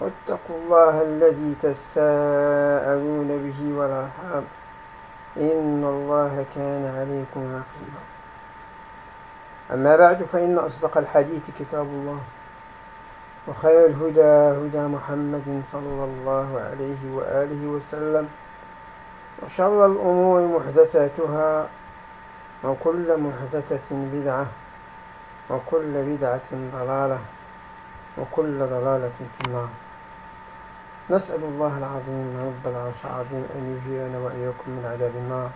واتقوا الله الذي تساءلون به والأرحام. إن الله كان عليكم رقيبا. أما بعد فإن أصدق الحديث كتاب الله وخير الهدى هدى محمد صلى الله عليه وآله وسلم وشر الأمور محدثاتها وكل محدثة بدعة وكل بدعة ضلالة وكل ضلالة في النار. نسأل الله العظيم رب العرش العظيم أن يجيرنا وإياكم من عذاب النار.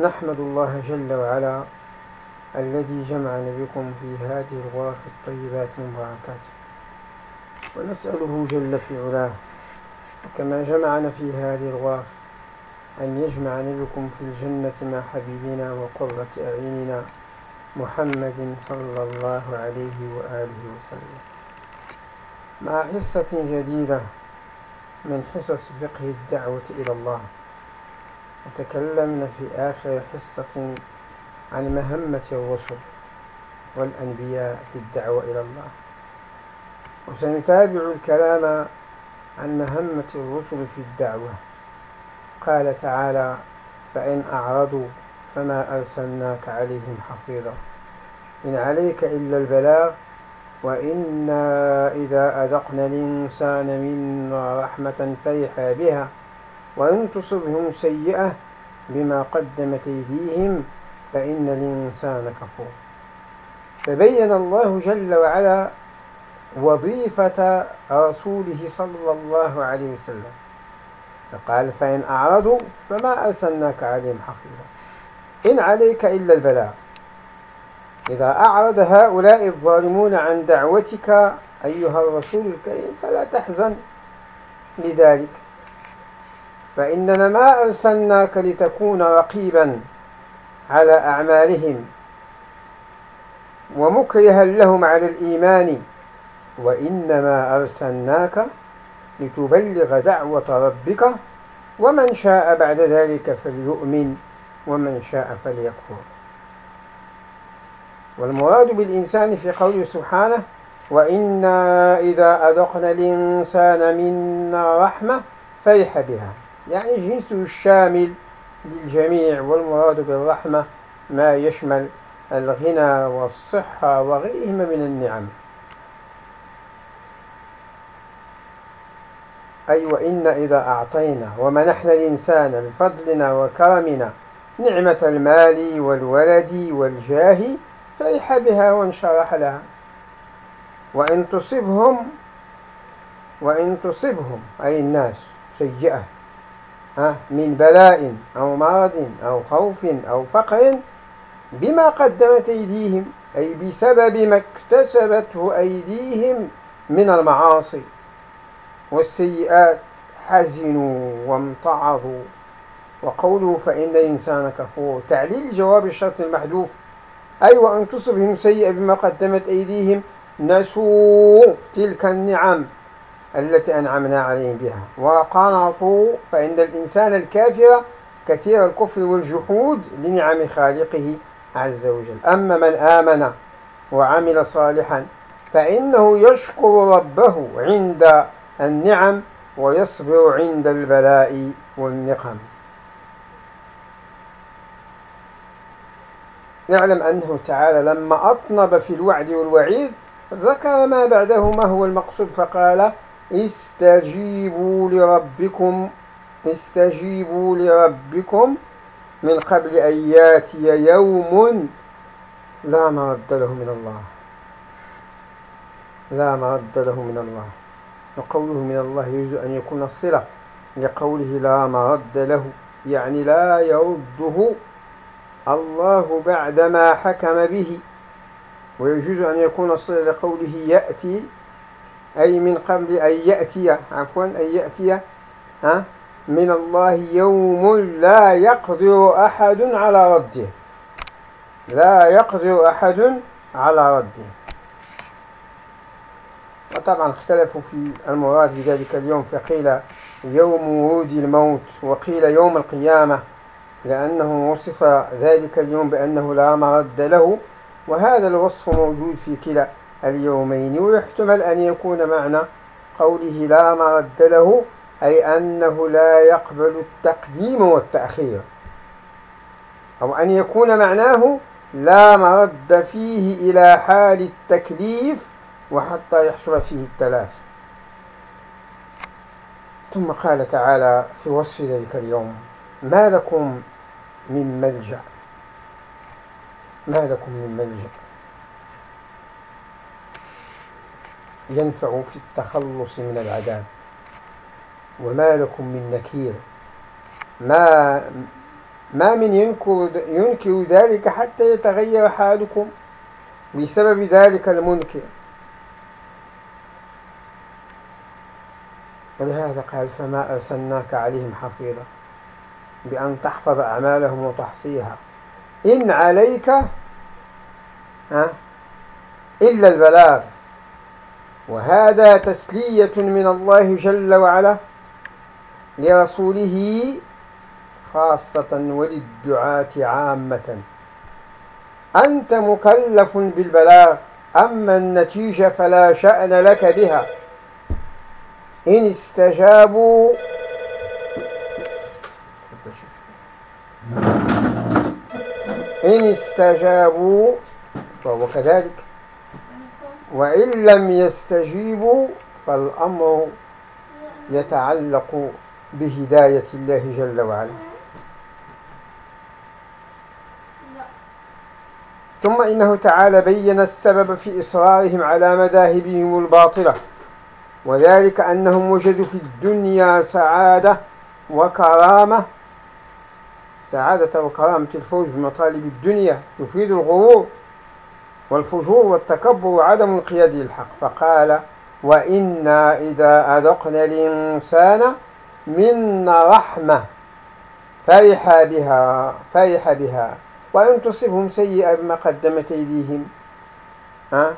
نحمد الله جل وعلا الذي جمعنا بكم في هذه الغرف الطيبات المباركات ونسأله جل في علاه وكما جمعنا في هذه الغرف أن يجمعنا بكم في الجنة مع حبيبنا وقرة أعيننا محمد صلى الله عليه وآله وسلم. مع حصة جديدة من حصص فقه الدعوة إلى الله. وتكلمنا في آخر حصة عن مهمة الرسل والأنبياء في الدعوة إلى الله. وسنتابع الكلام عن مهمة الرسل في الدعوة. قال تعالى فإن أعرضوا فما أرسلناك عليهم حفيظا. إن عليك إلا البلاغ وإنا إذا أذقنا الإنسان منا رحمة فرح بها وإن تصبهم سيئة بما قدمت أيديهم فإن الإنسان كفور. فبين الله جل وعلا وظيفة رسوله صلى الله عليه وسلم. فقال فإن أعرضوا فما أرسلناك عليهم حفيظا. إن عليك إلا البلاغ إذا أعرض هؤلاء الظالمون عن دعوتك أيها الرسول الكريم فلا تحزن لذلك. فإننا ما أرسلناك لتكون رقيبا على أعمالهم ومكرها لهم على الإيمان وإنما أرسلناك لتبلغ دعوة ربك ومن شاء بعد ذلك فليؤمن ومن شاء فليكفر. والمراد بالإنسان في قوله سبحانه وإنا إذا أذقنا الإنسان منا رحمة فرح بها. يعني جنسه الشامل للجميع والمراد بالرحمة ما يشمل الغنى والصحة وغيرهما من النعم. أي وإن إذا أعطينا ومنحنا الإنسان بفضلنا وكرمنا نعمة المال والولد والجاه فرح بها وانشرح لها. وإن تصبهم وإن تصبهم أي الناس سيئة من بلاء أو مرض أو خوف أو فقر بما قدمت أيديهم أي بسبب ما اكتسبته أيديهم من المعاصي والسيئات حزنوا وامتعضوا. وقوله فإن الإنسان كفور تعليل جواب الشرط المحذوف أي وأن تصبهم سيئة بما قدمت أيديهم نسوا تلك النعم التي أنعمنا عليهم بها. وقنطوا فإن الإنسان الكافر كثير الكفر والجحود لنعم خالقه عز وجل. أما من آمن وعمل صالحا فإنه يشكر ربه عند النعم ويصبر عند البلاء والنقم. نعلم أنه تعالى لما أطنب في الوعد والوعيد ذكر ما بعده ما هو المقصود؟ فقال استجيبوا لربكم استجيبوا لربكم من قبل أن يأتي يوم لا مرد له من الله. لا مرد له من الله. وقوله من الله يجوز أن يكون الصلة لقوله لا مرد له يعني لا يرده الله بعدما حكم به. ويجوز أن يكون الصلة لقوله يأتي أي من قبل أن يأتي عفوا أن يأتي ها من الله يوم لا يقدر أحد على رده. لا يقدر أحد على رده. وطبعا اختلفوا في المراد بذلك اليوم فقيل يوم ورود الموت وقيل يوم القيامة. لأنه وصف ذلك اليوم بأنه لا مرد له وهذا الوصف موجود في كلا اليومين ويحتمل أن يكون معنى قوله لا مرد له أي أنه لا يقبل التقديم والتأخير أو أن يكون معناه لا مرد فيه إلى حال التكليف وحتى يحصل فيه التلافي ثم قال تعالى في وصف ذلك اليوم ما لكم من ملجأ ما لكم من ملجأ ينفع في التخلص من العذاب. وما لكم من نكير. ما ما من ينكر, ينكر ذلك حتى يتغير حالكم. بسبب ذلك المنكر. ولهذا قال فما أرسلناك عليهم حفيظا. بأن تحفظ أعمالهم وتحصيها. إن عليك إلا البلاغ. وهذا تسلية من الله جل وعلا لرسوله خاصة وللدعاة عامة. أنت مكلف بالبلاغ أما النتيجة فلا شأن لك بها. إن استجابوا إن استجابوا فهو كذلك. وإن لم يستجيبوا فالأمر يتعلق بهداية الله جل وعلا. ثم إنه تعالى بين السبب في إصرارهم على مذاهبهم الباطلة وذلك أنهم وجدوا في الدنيا سعادة وكرامة سعادة وكرامة الفوز بمطالب الدنيا يفيد الغرور والفجور والتكبر وعدم الانقياد للحق. فقال وإنا إذا أذقنا الإنسان منا رحمة فرح بها فرح بها. وإن تصبهم سيئة بما قدمت أيديهم. ها؟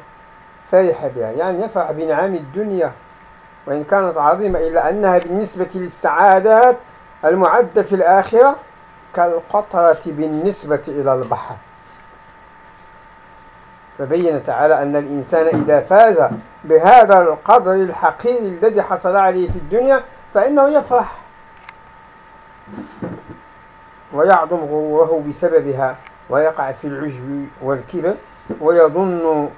فرح بها. يعني يفرح بنعم الدنيا. وإن كانت عظيمة إلا أنها بالنسبة للسعادات المعدة في الآخرة كالقطرة بالنسبة إلى البحر. فبين تعالى أن الإنسان إذا فاز بهذا القدر الحقير الذي حصل عليه في الدنيا فإنه يفرح ويعظم غروره بسببها ويقع في العجب والكبر ويظن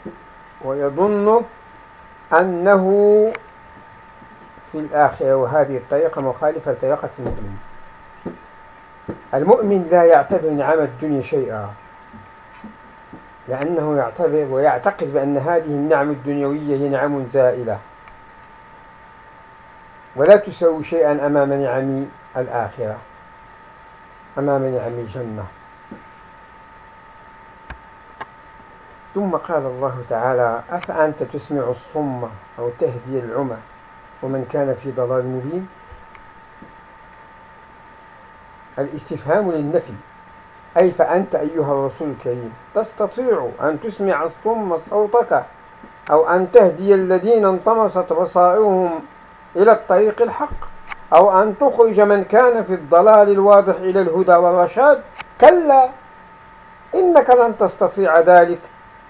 ويظن أنه في الآخرة. وهذه الطريقة مخالفة لطريقة المؤمن. المؤمن لا يعتبر نعم الدنيا شيئا لأنه يعتبر ويعتقد بأن هذه النعم الدنيوية هي نعم زائلة ولا تسوي شيئا أمام نعم الآخرة أمام نعم الجنة. ثم قال الله تعالى أفأنت تسمع الصم أو تهدي العمى ومن كان في ضلال مبين؟ الاستفهام للنفي. أي فأنت أيها الرسول الكريم تستطيع أن تسمع الصم صوتك أو أن تهدي الذين انطمست بصائرهم إلى الطريق الحق أو أن تخرج من كان في الضلال الواضح إلى الهدى والرشاد. كلا إنك لن تستطيع ذلك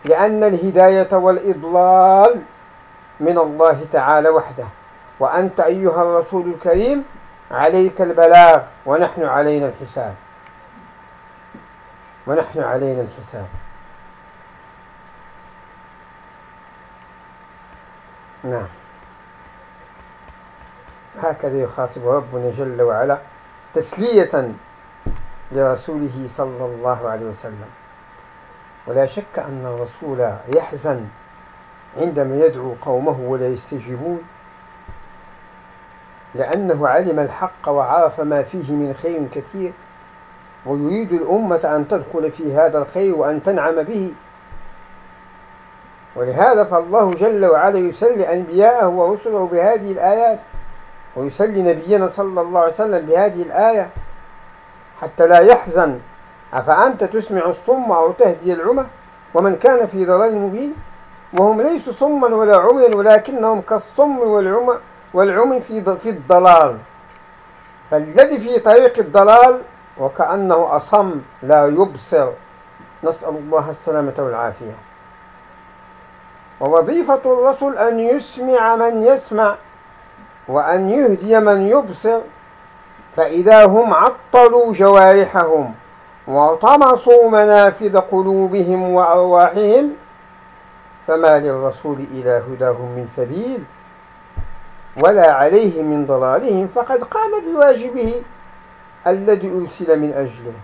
لأن الهداية والإضلال من الله تعالى وحده. وأنت أيها الرسول الكريم عليك البلاغ ونحن علينا الحساب. ونحن علينا الحساب. نعم. هكذا يخاطب ربنا جل وعلا تسلية لرسوله صلى الله عليه وسلم. ولا شك أن الرسول يحزن عندما يدعو قومه ولا يستجيبون. لأنه علم الحق وعرف ما فيه من خير كثير ويريد الأمة أن تدخل في هذا الخير وأن تنعم به. ولهذا فالله جل وعلا يسلي أنبياءه ورسله بهذه الآيات ويسلي نبينا صلى الله عليه وسلم بهذه الآية حتى لا يحزن. أفأنت تسمع الصم أو تهدي العمى؟ ومن كان في ضلال مبين؟ وهم ليسوا صما ولا عميا ولكنهم كالصم والعمى. والعمي في في الضلال. فالذي في طريق الضلال وكأنه أصم لا يبصر. نسأل الله السلامة والعافية. ووظيفة الرسل أن يسمع من يسمع وأن يهدي من يبصر. فإذا هم عطلوا جوارحهم وطمسوا منافذ قلوبهم وأرواحهم فما للرسول إلى هداهم من سبيل؟ ولا عليه من ضلالهم فقد قام بواجبه الذي أرسل من أجله.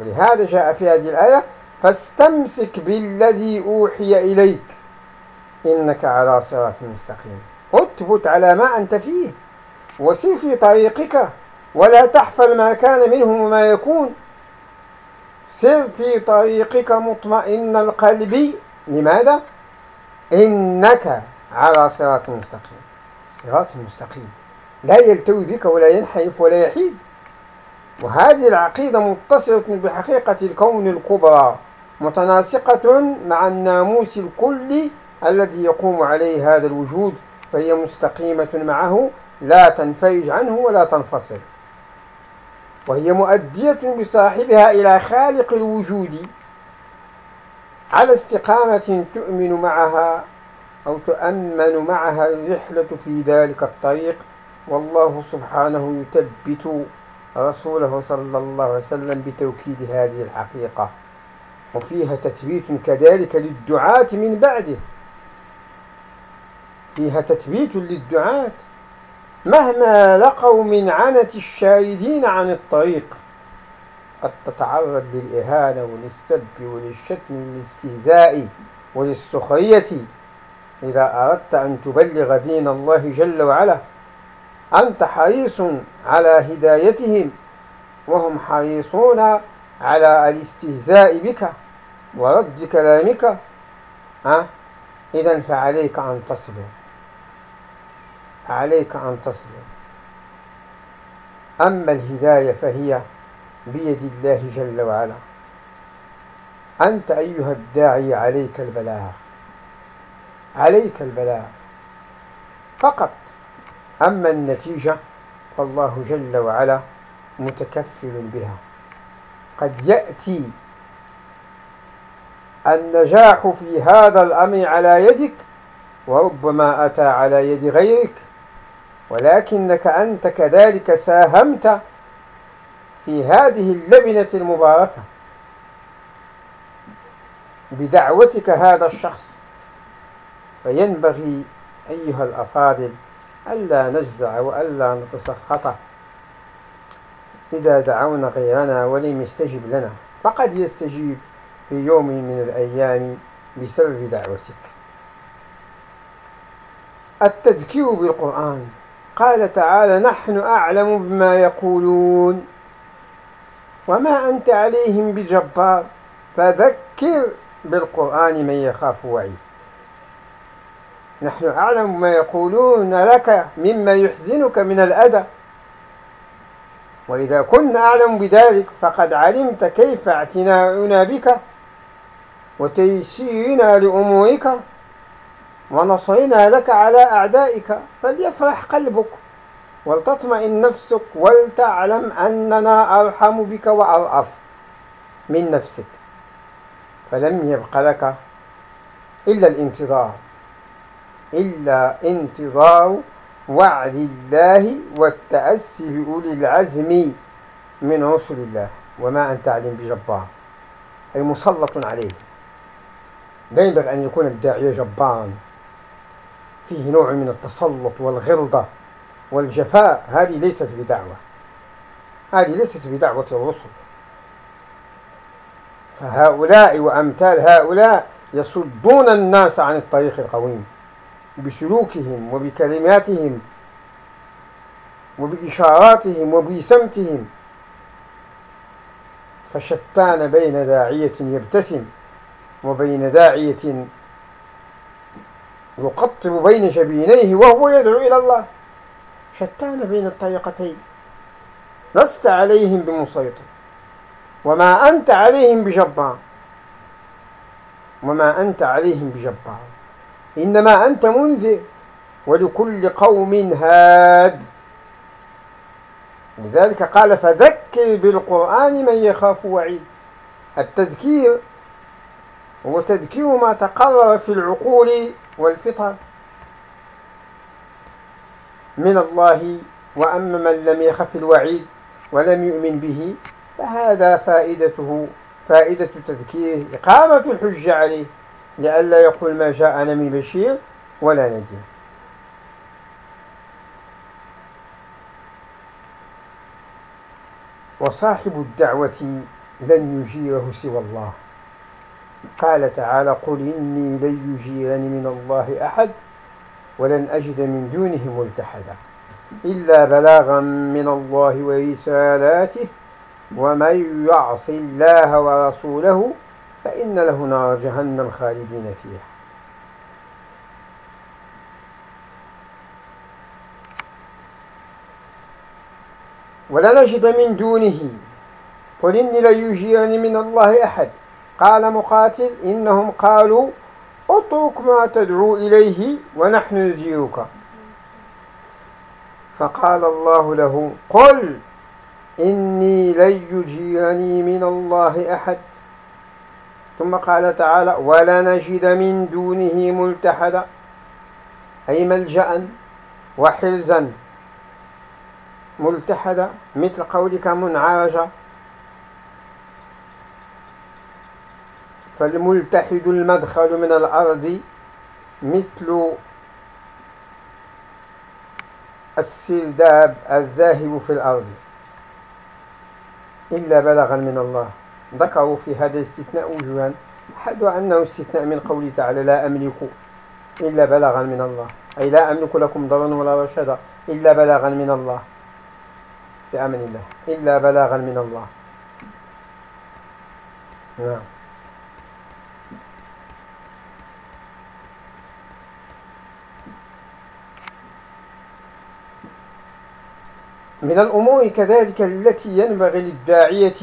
ولهذا جاء في هذه الآية فاستمسك بالذي أوحي إليك إنك على صراط مستقيم. اثبت على ما أنت فيه وسير في طريقك ولا تحفل ما كان منه وما يكون. سر في طريقك مطمئن القلب. لماذا؟ إنك على صراط مستقيم. صراط مستقيم. لا يلتوي بك ولا ينحرف ولا يحيد. وهذه العقيدة متصلة بحقيقة الكون الكبرى متناسقة مع الناموس الكلي الذي يقوم عليه هذا الوجود فهي مستقيمة معه لا تنفرج عنه ولا تنفصل. وهي مؤدية بصاحبها إلى خالق الوجود. على استقامة تؤمن معها أو تؤمن معها الرحلة في ذلك الطريق والله سبحانه يثبت رسوله صلى الله عليه وسلم بتوكيد هذه الحقيقة. وفيها تثبيت كذلك للدعاة من بعده. فيها تثبيت للدعاة مهما لقوا من عنة الشاهدين عن الطريق. قد تتعرض للإهانة وللسب وللشتم وللاستهزاء وللسخرية. إذا أردت أن تبلغ دين الله جل وعلا أنت حريص على هدايتهم وهم حريصون على الاستهزاء بك ورد كلامك. أه؟ إذا فعليك أن تصبر. عليك أن تصبر. أما الهداية فهي بيد الله جل وعلا. أنت أيها الداعي عليك البلاغ. عليك البلاغ. فقط. أما النتيجة فالله جل وعلا متكفل بها. قد يأتي النجاح في هذا الأمر على يدك وربما أتى على يد غيرك ولكنك أنت كذلك ساهمت في هذه اللبنة المباركة. بدعوتك هذا الشخص. فينبغي أيها الأفاضل ألا نجزع وألا نتسخط. إذا دعونا غيرنا ولم يستجب لنا فقد يستجيب في يوم من الأيام بسبب دعوتك. التذكير بالقرآن. قال تعالى نحن أعلم بما يقولون وما أنت عليهم بجبار فذكر بالقرآن من يخاف وعيد. نحن أعلم ما يقولون لك مما يحزنك من الأذى وإذا كنا أعلم بذلك فقد علمت كيف اعتناؤنا بك وتيسيرنا لأمورك ونصرنا لك على أعدائك. فليفرح قلبك. ولتطمئن نفسك ولتعلم أننا أرحم بك وأرأف من نفسك. فلم يبق لك إلا الانتظار إلا انتظار وعد الله والتأسي بأولي العزم من رسل الله. وما أنت عليم بجبار أي مسلط عليه. لا ينبغي أن يكون الداعية جبارا فيه نوع من التسلط والغلظة والجفاء هذه ليست بدعوة. هذه ليست بدعوة الرسل. فهؤلاء وأمثال هؤلاء يصدون الناس عن الطريق القويم بسلوكهم وبكلماتهم وبإشاراتهم وبسمتهم. فشتان بين داعية يبتسم وبين داعية يقطب بين جبينيه وهو يدعو إلى الله. شتان بين الطريقتين. لست عليهم بمسيطر وما أنت عليهم بجبار. وما أنت عليهم بجبار. إنما أنت منذر ولكل قوم هاد. لذلك قال فذكر بالقرآن من يخاف وعيد. التذكير هو تذكير ما تقرر في العقول والفطر. من الله وأما من لم يخف الوعيد ولم يؤمن به فهذا فائدته فائدة تذكيره إقامة الحجة عليه لئلا يقول ما جاءنا من بشير ولا نذير وصاحب الدعوة لن يجيره سوى الله. قال تعالى قل إني لن يجيرني من الله أحد ولن أجد من دونه ملتحدا إلا بلاغا من الله ورسالاته ومن يعص الله ورسوله فإن له نار جهنم خالدين فيها. ولنجد من دونه قل إني لن يجيرني من الله أحد. قال مقاتل إنهم قالوا اترك ما تدعو إليه ونحن نجيرك. فقال الله له قل إني لن يجيرني من الله أحد. ثم قال تعالى ولنجد من دونه ملتحدا أي ملجأ وحرزا. ملتحدا مثل قولك منعرجا فالملتحد المدخل من الأرض مثل السرداب الذاهب في الأرض. إلا بلغا من الله. ذكروا في هذا الاستثناء وجوها. أحدها أنه استثناء من قوله تعالى لا أملك إلا بلغا من الله. أي لا أملك لكم ضرا ولا رشدا إلا بلاغا من الله. بأمن الله. إلا بلاغا من الله. نعم. من الأمور كذلك التي ينبغي للداعية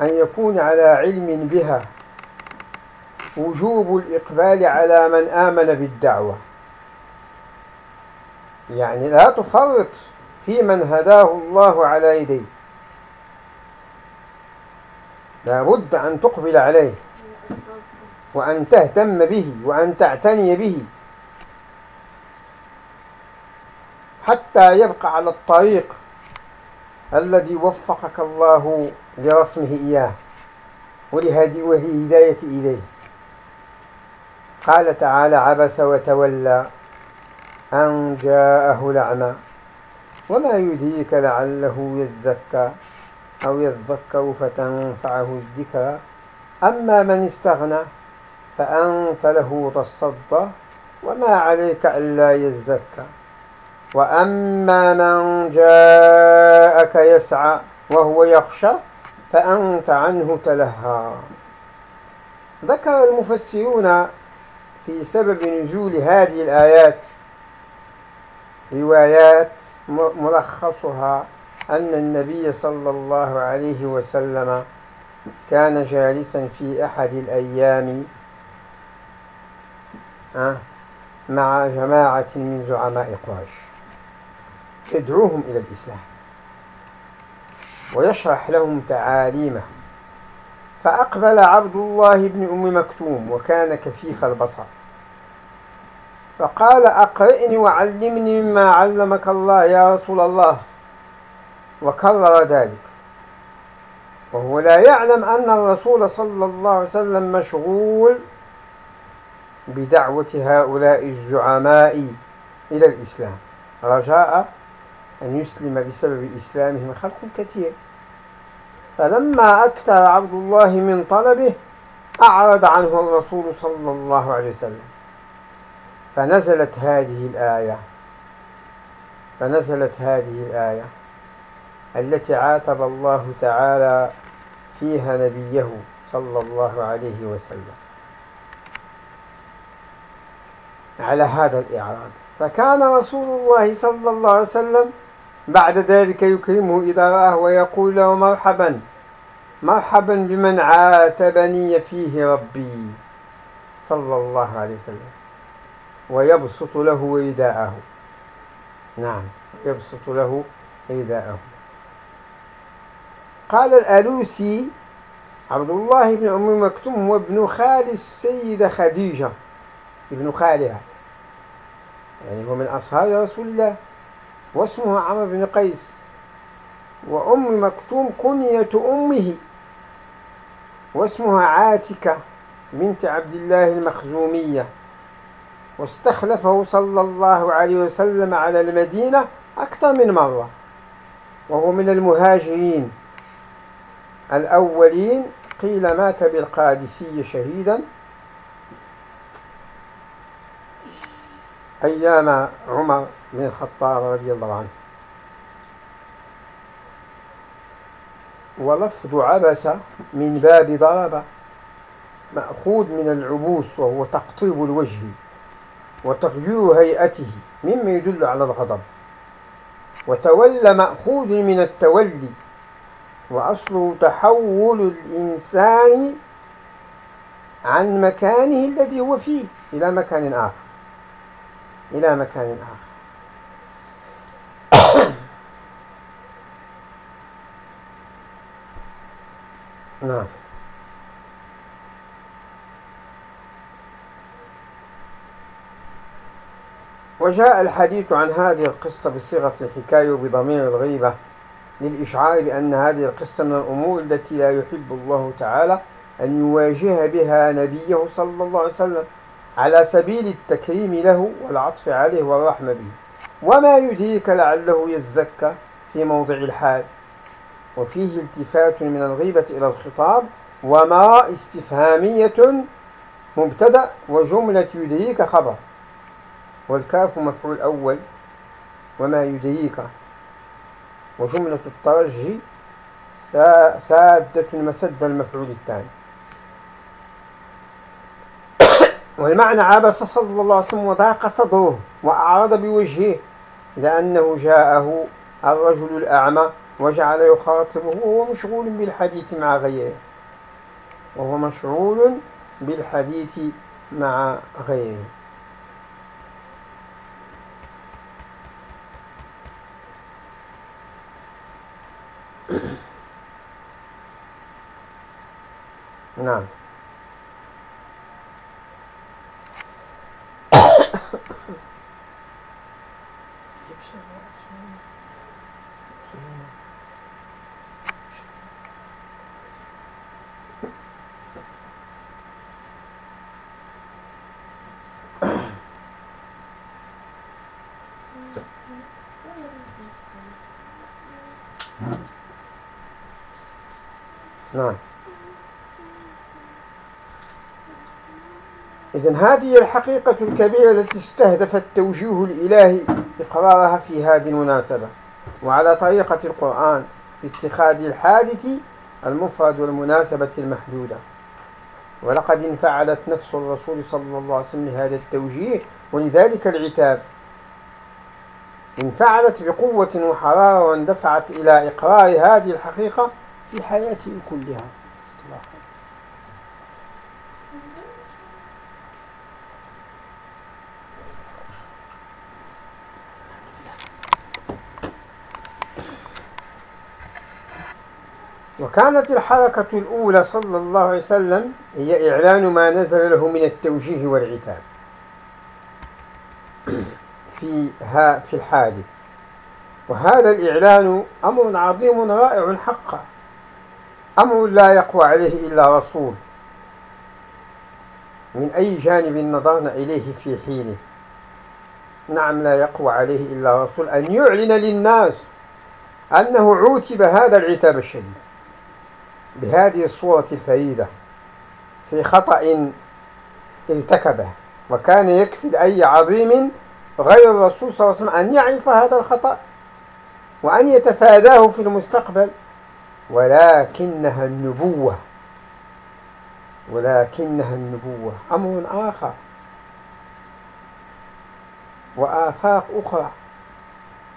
أن يكون على علم بها. وجوب الإقبال على من آمن بالدعوة. يعني لا تفرط في من هداه الله على يديك لا بد أن تقبل عليه. وأن تهتم به وأن تعتني به. حتى يبقى على الطريق الذي وفقك الله لرسمه إياه ولهداية إليه. قال تعالى عبس وتولى أن جاءه الأعمى وما يدريك لعله يزكى أو يذكر فتنفعه الذكرى. أما من استغنى فأنت له تصدى وما عليك ألا يزكى. وأما من جاءك يسعى وهو يخشى فأنت عنه تلهى. ذكر المفسرون في سبب نزول هذه الآيات روايات ملخصها أن النبي صلى الله عليه وسلم كان جالسا في أحد الأيام آه، مع جماعة من زعماء قريش. يدعوهم إلى الإسلام ويشرح لهم تعاليمه. فأقبل عبد الله بن أم مكتوم وكان كفيف البصر. فقال أقرئني وعلمني مما علمك الله يا رسول الله. وكرر ذلك. وهو لا يعلم أن الرسول صلى الله عليه وسلم مشغول بدعوة هؤلاء الزعماء إلى الإسلام. رجاء أن يسلم بسبب إسلامهم خلق كثير. فلما أكثر عبد الله من طلبه أعرض عنه الرسول صلى الله عليه وسلم. فنزلت هذه الآية. فنزلت هذه الآية التي عاتب الله تعالى فيها نبيه صلى الله عليه وسلم. على هذا الإعراض. فكان رسول الله صلى الله عليه وسلم بعد ذلك يكرمه إذا رآه ويقول له مرحبا. مرحبا بمن عاتبني فيه ربي. صلى الله عليه وسلم. ويبسط له رداءه. نعم يبسط له رداءه. قال الألوسي عبد الله بن أم مكتوم هو ابن خال السيدة خديجة. ابن خالها. يعني هو من أصحاب رسول الله. واسمه عمرو بن قيس. وأم مكتوم كنية أمه. واسمها عاتكة بنت عبد الله المخزومية. واستخلفه صلى الله عليه وسلم على المدينة أكثر من مرة. وهو من المهاجرين. الأولين قيل مات بالقادسية شهيدا. أيام عمر بن الخطاب رضي الله عنه. ولفظ عبس من باب ضرب مأخوذ من العبوس وهو تقطيب الوجه وتغيير هيئته مما يدل على الغضب. وتولى مأخوذ من التولي وأصله تحول الإنسان عن مكانه الذي هو فيه إلى مكان آخر. إلى مكان آخر. نعم. وجاء الحديث عن هذه القصة بصيغة الحكاية بضمير الغيبة للإشعار بأن هذه القصة من الأمور التي لا يحب الله تعالى أن يواجه بها نبيه صلى الله عليه وسلم على سبيل التكريم له والعطف عليه والرحمة به. وما يدريك لعله يزكى في موضع الحال. وفيه التفات من الغيبة إلى الخطاب وما استفهامية مبتدأ وجملة يدريك خبر. والكاف مفعول أول وما يدريك وجملة الترجي سادة مسد المفعول الثاني. والمعنى عبس صلى الله عليه وسلم وضاق صدره وأعرض بوجهه لأنه جاءه الرجل الأعمى وجعل يخاطبه وهو مشغول بالحديث مع غيره. وهو مشغول بالحديث مع غيره. نعم. نعم. إذن هذه الحقيقة الكبيرة التي استهدف التوجيه الإلهي إقرارها في هذه المناسبة وعلى طريقة القرآن في اتخاذ الحادث المفرد والمناسبة المحدودة. ولقد انفعلت نفس الرسول صلى الله عليه وسلم لهذا التوجيه ولذلك العتاب. انفعلت بقوة وحرارة واندفعت إلى إقرار هذه الحقيقة في حياته كلها. وكانت الحركة الأولى صلى الله عليه وسلم هي إعلان ما نزل له من التوجيه والعتاب. في في الحادث. وهذا الإعلان أمر عظيم رائع حقا. أمر لا يقوى عليه إلا رسول. من أي جانب نظرنا إليه في حينه؟ نعم لا يقوى عليه إلا رسول. أن يعلن للناس أنه عوتب هذا العتاب الشديد بهذه الصورة الفريدة في خطأ ارتكبه وكان يكفي لأي عظيم غير الرسول صلى الله عليه وسلم أن يعرف هذا الخطأ وأن يتفاداه في المستقبل. ولكنها النبوة. ولكنها النبوة. أمر آخر. وآفاق أخرى.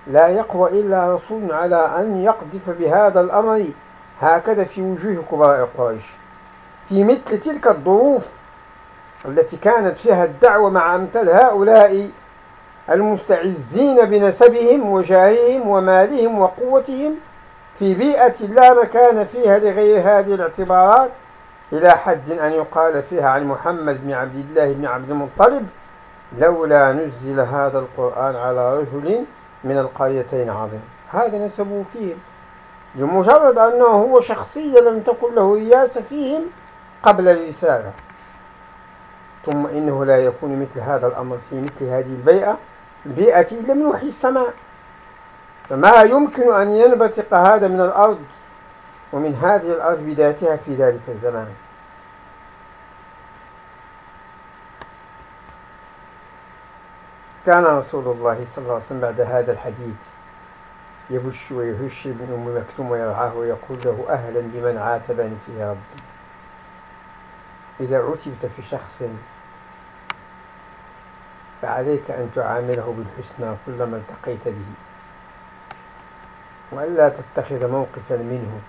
لا يقوى إلا رسول على أن يقذف بهذا الأمر هكذا في وجوه كبار قريش. في مثل تلك الظروف التي كانت فيها الدعوة مع أمثال هؤلاء المستعزين بنسبهم وجاههم ومالهم وقوتهم في بيئة لا مكان فيها لغير هذه الاعتبارات إلى حد أن يقال فيها عن محمد بن عبد الله بن عبد المطلب لولا نزل هذا القرآن على رجل من القريتين عظيم. هذا نسبوا فيهم لمجرد أنه هو شخصية لم تكن له رياسة فيهم قبل الرسالة. ثم إنه لا يكون مثل هذا الأمر في مثل هذه البيئة. البيئة إلا من وحي السماء. فما يمكن أن ينبتق هذا من الأرض ومن هذه الأرض بذاتها في ذلك الزمان. كان رسول الله صلى الله عليه وسلم بعد هذا الحديث يبش ويهش ابن أم مكتوم ويرعاه ويقول له أهلا بمن عاتبني في ربي. إذا عتبت في شخص فعليك أن تعامله بالحسنى كلما التقيت به. وألا تتخذ موقفا منه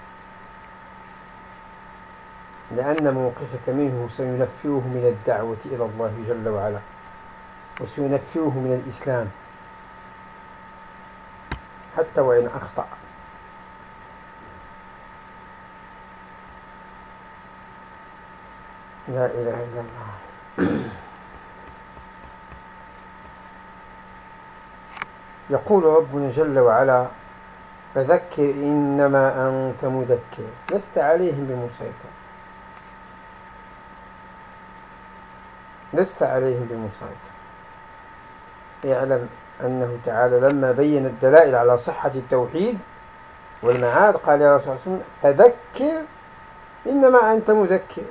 لأن موقفك منه سينفره من الدعوة إلى الله جل وعلا وسينفره من الإسلام. حتى وإن أخطأ. لا إله إلا الله. يقول ربنا جل وعلا فذكر إنما أنت مذكر لست عليهم بمسيطر. لست عليهم بمسيطر. اعلم أنه تعالى لما بين الدلائل على صحة التوحيد والمعاد قال يا رسول الله فذكر إنما أنت مذكر.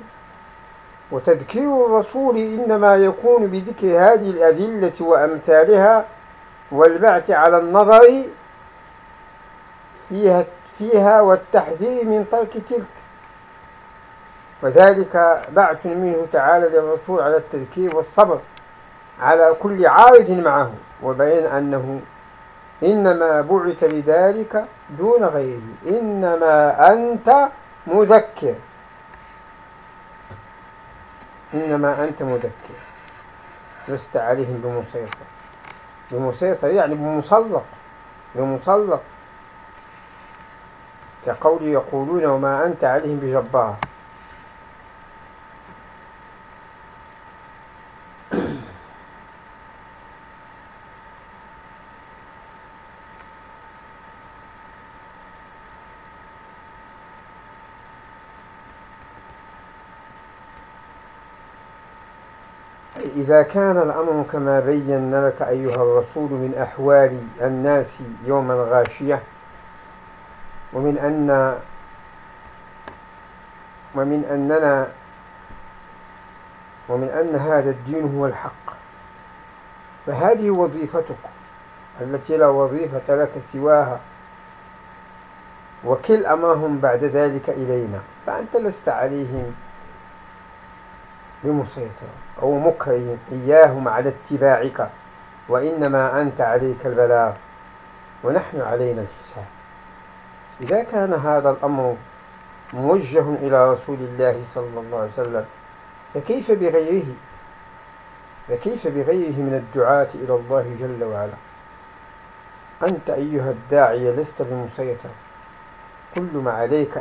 وتذكير الرسول إنما يكون بذكر هذه الأدلة وأمثالها والبعث على النظر فيها فيها والتحذير من ترك تلك. وذلك بعث منه تعالى للرسول على التذكير والصبر على كل عارض معه وبين أنه إنما بعث لذلك دون غيره إنما أنت مذكر. إنما أنت مذكر. لست عليهم بمسيطر. بمسيطر يعني بمسلط. بمسلط. كقول يقولون وما أنت عليهم بجبار. إذا كان الأمر كما بينا لك أيها الرسول من أحوال الناس يوما غاشية ومن أن ومن أننا ومن أن هذا الدين هو الحق. فهذه وظيفتك التي لا وظيفة لك سواها وكل أمرهم بعد ذلك إلينا. فأنت لست عليهم بمسيطر أو مكره إياهم على اتباعك وإنما أنت عليك البلاغ ونحن علينا الحساب. إذا كان هذا الأمر موجه إلى رسول الله صلى الله عليه وسلم فكيف بغيره؟ فكيف بغيره من الدعاة إلى الله جل وعلا؟ أنت أيها الداعية لست بمسيطر. كل ما عليك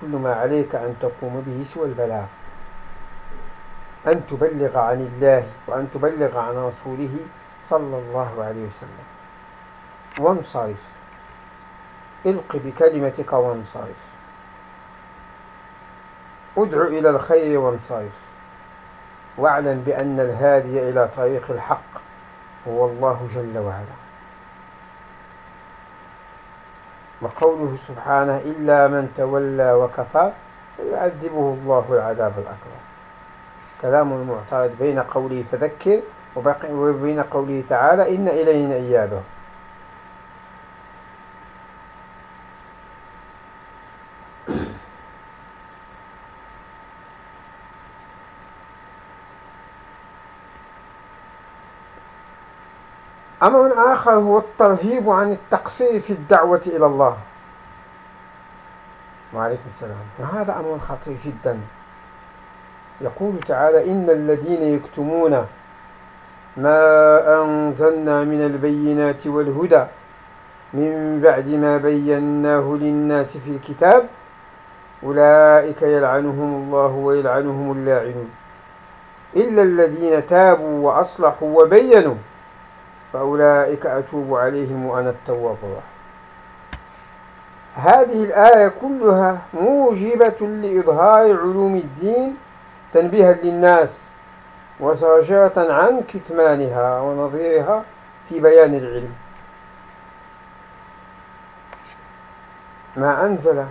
كل ما عليك أن تقوم به سوى البلاغ أن تبلغ عن الله وأن تبلغ عن رسوله صلى الله عليه وسلم. وانصرف الق بكلمتك وانصرف. أدع إلى الخير وانصرف. واعلم بأن الهادي إلى طريق الحق هو الله جل وعلا. وقوله سبحانه إلا من تولى وكفى فيعذبه الله العذاب الأكبر. كلام المعترض بين قوله فذكر وبين قوله تعالى إن إلينا إيابه. أمر آخر هو الترهيب عن التقصير في الدعوة إلى الله. وعليكم السلام. وهذا أمر خطير جدا. يقول تعالى إن الذين يكتمون ما أنزلنا من البينات والهدى من بعد ما بيناه للناس في الكتاب أولئك يلعنهم الله ويلعنهم اللاعنون. إلا الذين تابوا وأصلحوا وبينوا فأولئك أتوب عليهم وأنا التواب الرحيم. هذه الآية كلها موجبة لإظهار علوم الدين تنبيها للناس وزجرة عن كتمانها ونظيرها في بيان العلم. ما أنزل.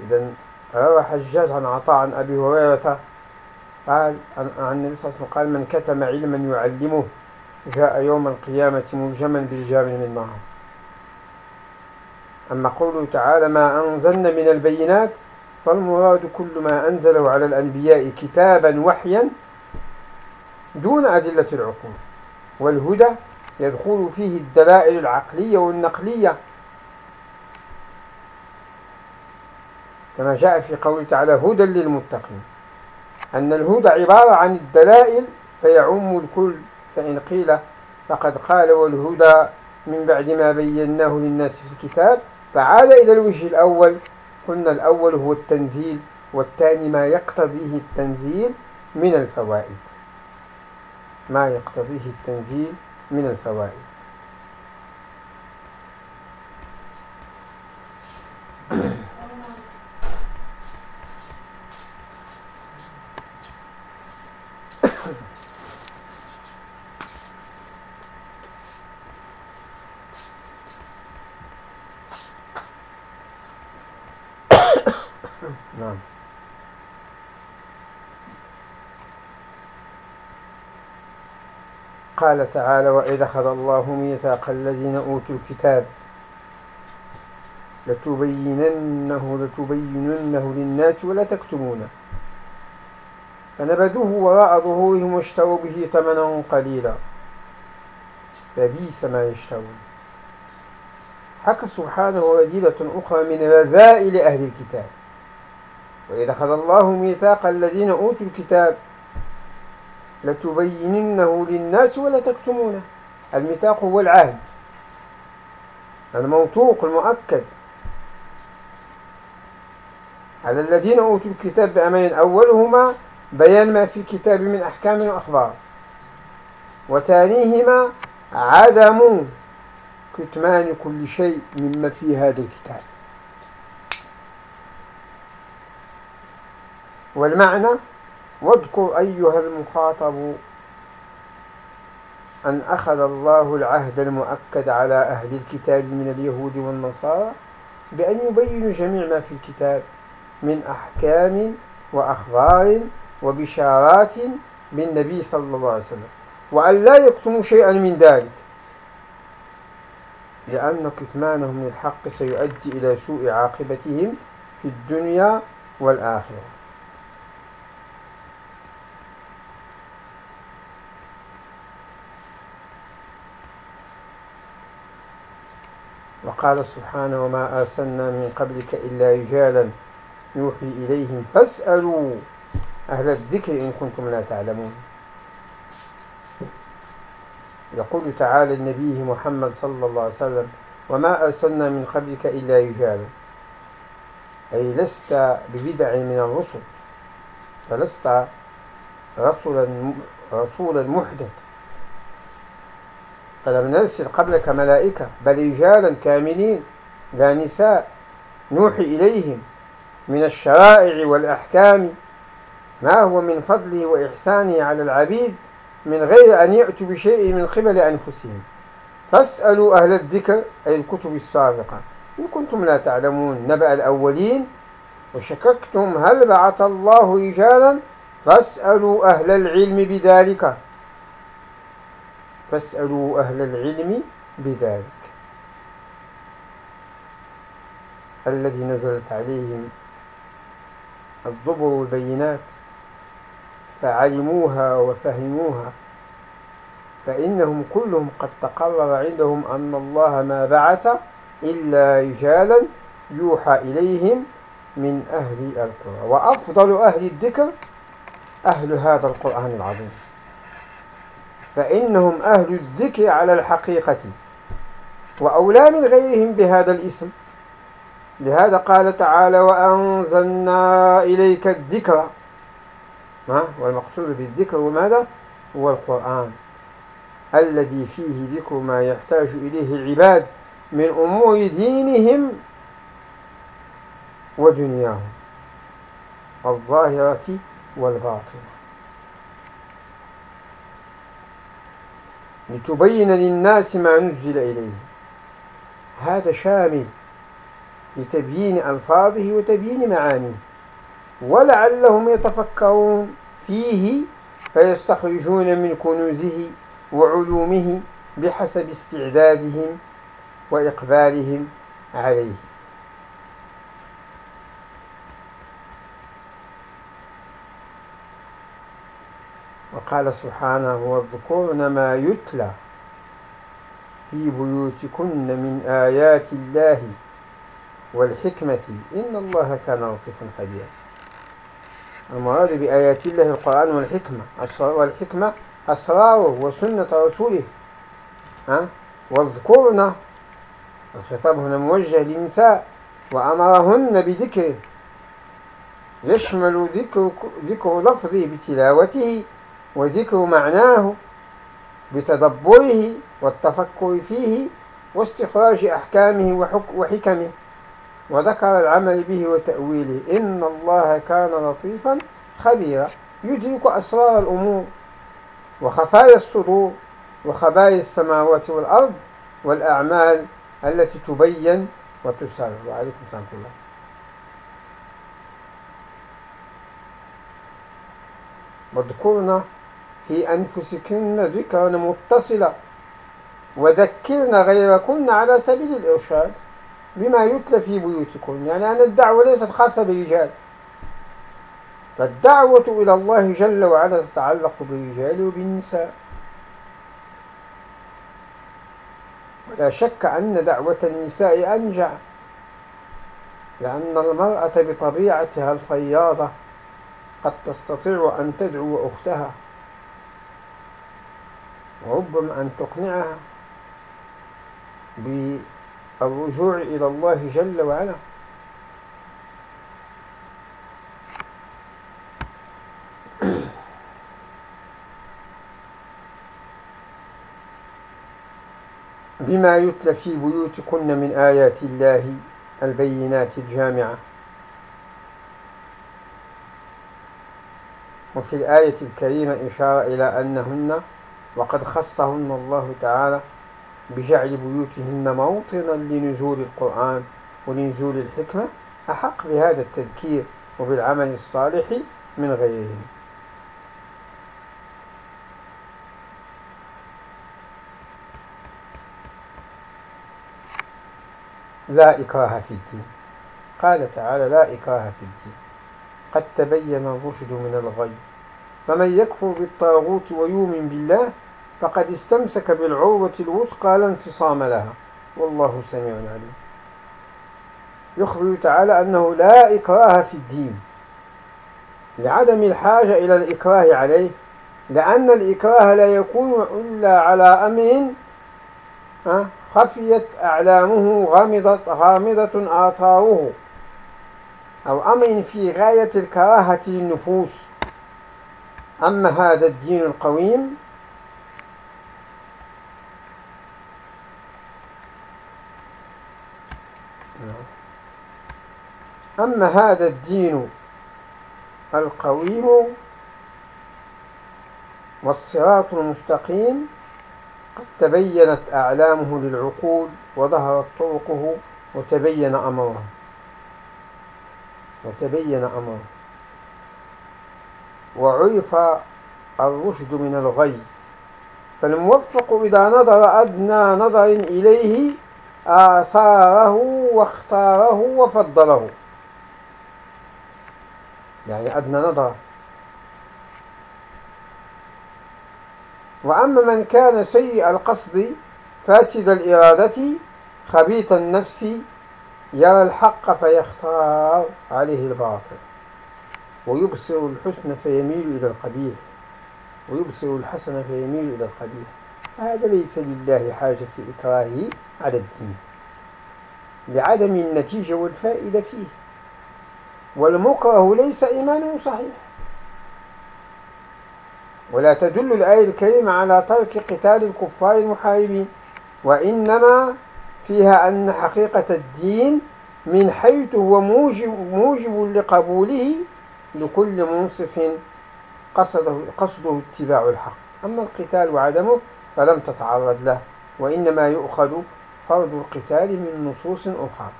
إذا روى حجاج عن عطاء عن أبي هريرة قال عن النبي صلى الله عليه وسلم قال من كتم علما يعلمه جاء يوم القيامة ملجما بالجام من نار أما قوله تعالى ما أنزلنا من البينات فالمراد كل ما أنزله على الأنبياء كتابا وحيا دون أدلة العقول. والهدى يدخل فيه الدلائل العقلية والنقلية. كما جاء في قوله تعالى هدى للمتقين. أن الهدى عبارة عن الدلائل فيعم الكل فإن قيل فقد قال والهدى من بعد ما بيناه للناس في الكتاب فعاد إلى الوجه الأول. قلنا الأول هو التنزيل والثاني ما يقتضيه التنزيل من الفوائد. ما يقتضيه التنزيل من الفوائد نعم قال تعالى وإذا أخذ الله ميثاق الذين أوتوا الكتاب لتبيننه لتبيننه للناس ولا تكتمونه. فنبذوه وراء ظهورهم واشتروا به ثمنا قليلا. فبيس ما يشترون. حكى سبحانه رذيلة أخرى من رذائل أهل الكتاب. وإذا أخذ الله ميثاق الذين أوتوا الكتاب لتبيننه للناس ولا تكتمونه الميثاق هو العهد. الموثوق المؤكد. على الذين أوتوا الكتاب بأمين أولهما بيان ما في الكتاب من أحكام وأخبار. وثانيهما عدم كتمان كل شيء مما في هذا الكتاب. والمعنى واذكر أيها المخاطب أن أخذ الله العهد المؤكد على أهل الكتاب من اليهود والنصارى بأن يبينوا جميع ما في الكتاب من أحكام وأخبار وبشارات بالنبي صلى الله عليه وسلم وأن لا يكتموا شيئا من ذلك لأن كتمانهم للحق سيؤدي إلى سوء عاقبتهم في الدنيا والآخرة. وقال سبحانه وما أرسلنا من قبلك إلا رجالا يوحي إليهم فاسألوا أهل الذكر إن كنتم لا تعلمون. يقول تعالى لنبيه محمد صلى الله عليه وسلم وما أرسلنا من قبلك إلا رجالا. أي لست ببدع من الرسل فلست رسولا رسولا محدث. فلم نرسل قبلك ملائكة بل رجالا كاملين لا نساء. نوحي إليهم من الشرائع والأحكام. ما هو من فضله وإحسانه على العبيد من غير أن يأتوا بشيء من قبل أنفسهم. فاسألوا أهل الذكر أي الكتب السابقة. إن كنتم لا تعلمون نبأ الأولين. وشككتم هل بعث الله رجالا؟ فاسألوا أهل العلم بذلك. فاسألوا أهل العلم بذلك. الذي نزلت عليهم الزبر والبينات فعلموها وفهموها فإنهم كلهم قد تقرر عندهم أن الله ما بعث إلا رجالا يوحى إليهم من أهل القرى. وأفضل أهل الذكر أهل هذا القرآن العظيم. فإنهم أهل الذكر على الحقيقة. وأولى من غيرهم بهذا الاسم. لهذا قال تعالى وأنزلنا إليك الذكر. والمقصود بالذكر ماذا؟ هو القرآن الذي فيه ذكر ما يحتاج إليه العباد من أمور دينهم ودنياهم الظاهرة والباطنة. لتبين للناس ما نزل إليه. هذا شامل لتبيين ألفاظه وتبيين معانيه. ولعلهم يتفكرون فيه فيستخرجون من كنوزه وعلومه بحسب استعدادهم وإقبالهم عليه. وقال سبحانه واذكرن ما يتلى في بيوتكن من آيات الله والحكمة إن الله كان لطيفا خبيرا. المراد بآيات الله القرآن والحكمة والحكمة أسراره وسنة رسوله. ها؟ واذكرن الخطاب هنا موجه للنساء وأمرهن بذكره. يشمل ذكر, ذكر لفظه بتلاوته وذكر معناه بتدبره والتفكر فيه واستخراج أحكامه وحكمه. وذكر العمل به وتأويله. إن الله كان لطيفا خبيرا. يدرك أسرار الأمور وخفايا الصدور وخبايا السماوات والأرض والأعمال التي تبين وتسر وعليكم السلام الله. واذكرنا في أنفسكن ذكرا متصلا. وذكرن غيركن على سبيل الإرشاد بما يتلى في بيوتكم يعني أن الدعوة ليست خاصة بالرجال. فالدعوة إلى الله جل وعلا تتعلق بالرجال وبالنساء. ولا شك أن دعوة النساء أنجع لأن المرأة بطبيعتها الفياضة قد تستطيع أن تدعو أختها. وربما أن تقنعها بالرجوع إلى الله جل وعلا. بما يتلى في بيوتكن من آيات الله البينات الجامعة. وفي الآية الكريمة إشارة إلى أنهن وقد خصهن الله تعالى بجعل بيوتهن موطنا لنزول القرآن ولنزول الحكمة أحق بهذا التذكير وبالعمل الصالح من غيرهم لا إكراه في الدين. قال تعالى لا إكراه في الدين. قد تبين الرشد من الغي. فمن يكفر بالطاغوت ويؤمن بالله فقد استمسك بالعروة الوثقى لا انفصام لها. والله سميع عليم. يخبر تعالى أنه لا إكراه في الدين. لعدم الحاجة إلى الإكراه عليه. لأن الإكراه لا يكون إلا على أمر خفيت أعلامه غامضة, غامضة آثاره. أو أمر في غاية الكراهة للنفوس. أما هذا الدين القويم أما هذا الدين القويم والصراط المستقيم قد تبينت أعلامه للعقول وظهرت طرقه وتبين أمره. وتبين أمره. وعرف الرشد من الغي. فالموفق إذا نظر أدنى نظر إليه آثاره واختاره وفضله. يعني أدنى نظر. وأما من كان سيء القصد فاسد الإرادة خبيث النفس يرى الحق فيختار عليه الباطل. ويبصر الحسن فيميل إلى القبيح. ويبصر الحسن فيميل إلى القبيح. فهذا ليس لله حاجة في إكراهه على الدين. لعدم النتيجة والفائدة فيه. والمكره ليس إيمانه صحيح. ولا تدل الآية الكريمة على ترك قتال الكفار المحاربين وإنما فيها أن حقيقة الدين من حيث هو موجب, موجب لقبوله لكل منصف قصده, قصده اتباع الحق. أما القتال وعدمه فلم تتعرض له وإنما يؤخذ فرض القتال من نصوص أخرى.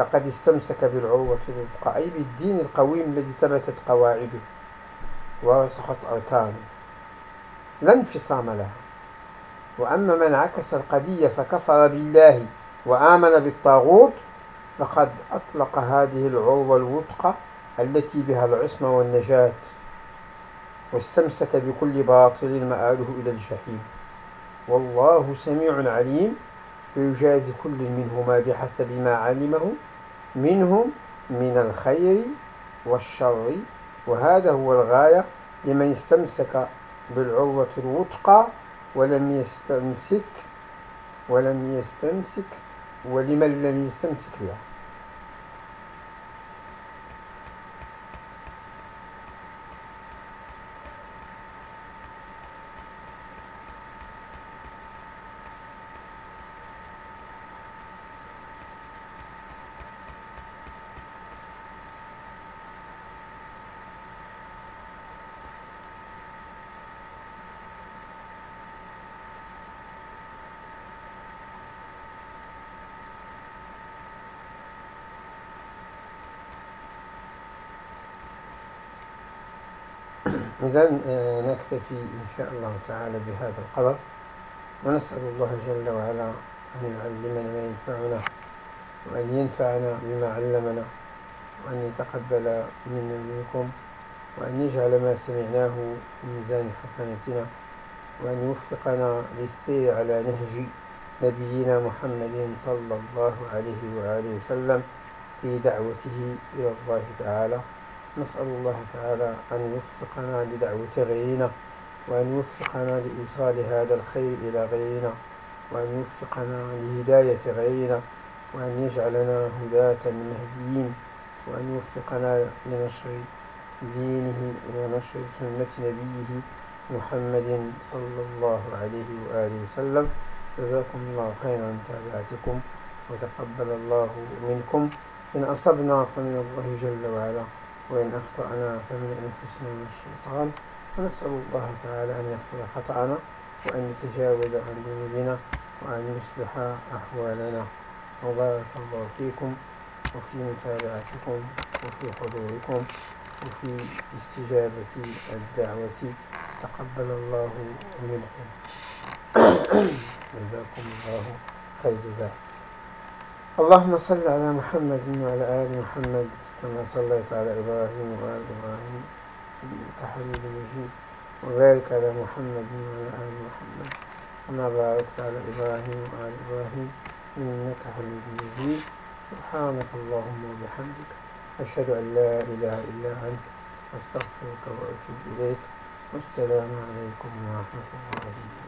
فقد استمسك بالعروة الوثقى أي بالدين القويم الذي ثبتت قواعده ورسخت أركانه. لا انفصام لها. وأما من عكس القضية فكفر بالله وآمن بالطاغوت فقد أطلق هذه العروة الوثقى التي بها العصمة والنجاة واستمسك بكل باطل مآله إلى الجحيم. والله سميع عليم فيجازي كل منهما بحسب ما علمه منهم من الخير والشر وهذا هو الغاية لمن استمسك بالعروة الوثقى ولم يستمسك ولم يستمسك ولمن لم يستمسك بها. إذا آه، نكتفي إن شاء الله تعالى بهذا القدر ونسأل الله جل وعلا أن يعلمنا ما ينفعنا وأن ينفعنا بما علمنا وأن يتقبل منا ومنكم وأن يجعل ما سمعناه في ميزان حسناتنا وأن يوفقنا للسير على نهج نبينا محمد صلى الله عليه وآله وسلم في دعوته إلى الله تعالى. نسأل الله تعالى أن يوفقنا لدعوة غيرنا وأن يوفقنا لإيصال هذا الخير إلى غيرنا وأن يوفقنا لهداية غيرنا وأن يجعلنا هداة مهديين وأن يوفقنا لنشر دينه ونشر سنة نبيه محمد صلى الله عليه وآله وسلم. جزاكم الله خيرا متابعتكم وتقبل الله منكم. إن أصبنا فمن الله جل وعلا. وإن أخطأنا فمن أنفسنا من الشيطان. ونسأل الله تعالى أن يغفر خطأنا وأن يتجاوز عن ذنوبنا وأن يصلح أحوالنا. وبارك الله فيكم وفي متابعتكم وفي حضوركم وفي استجابة الدعوة. تقبل الله منكم. جزاكم الله خير جزاء. اللهم صل على محمد وعلى آل محمد. كما صليت على إبراهيم وآل إبراهيم إنك حميد مجيد وبارك على محمد وعلى آل محمد. كما باركت على إبراهيم وآل إبراهيم إنك حميد مجيد. سبحانك اللهم وبحمدك أشهد أن لا إله إلا أنت أستغفرك وأتوب إليك. والسلام عليكم ورحمة الله. وبركاته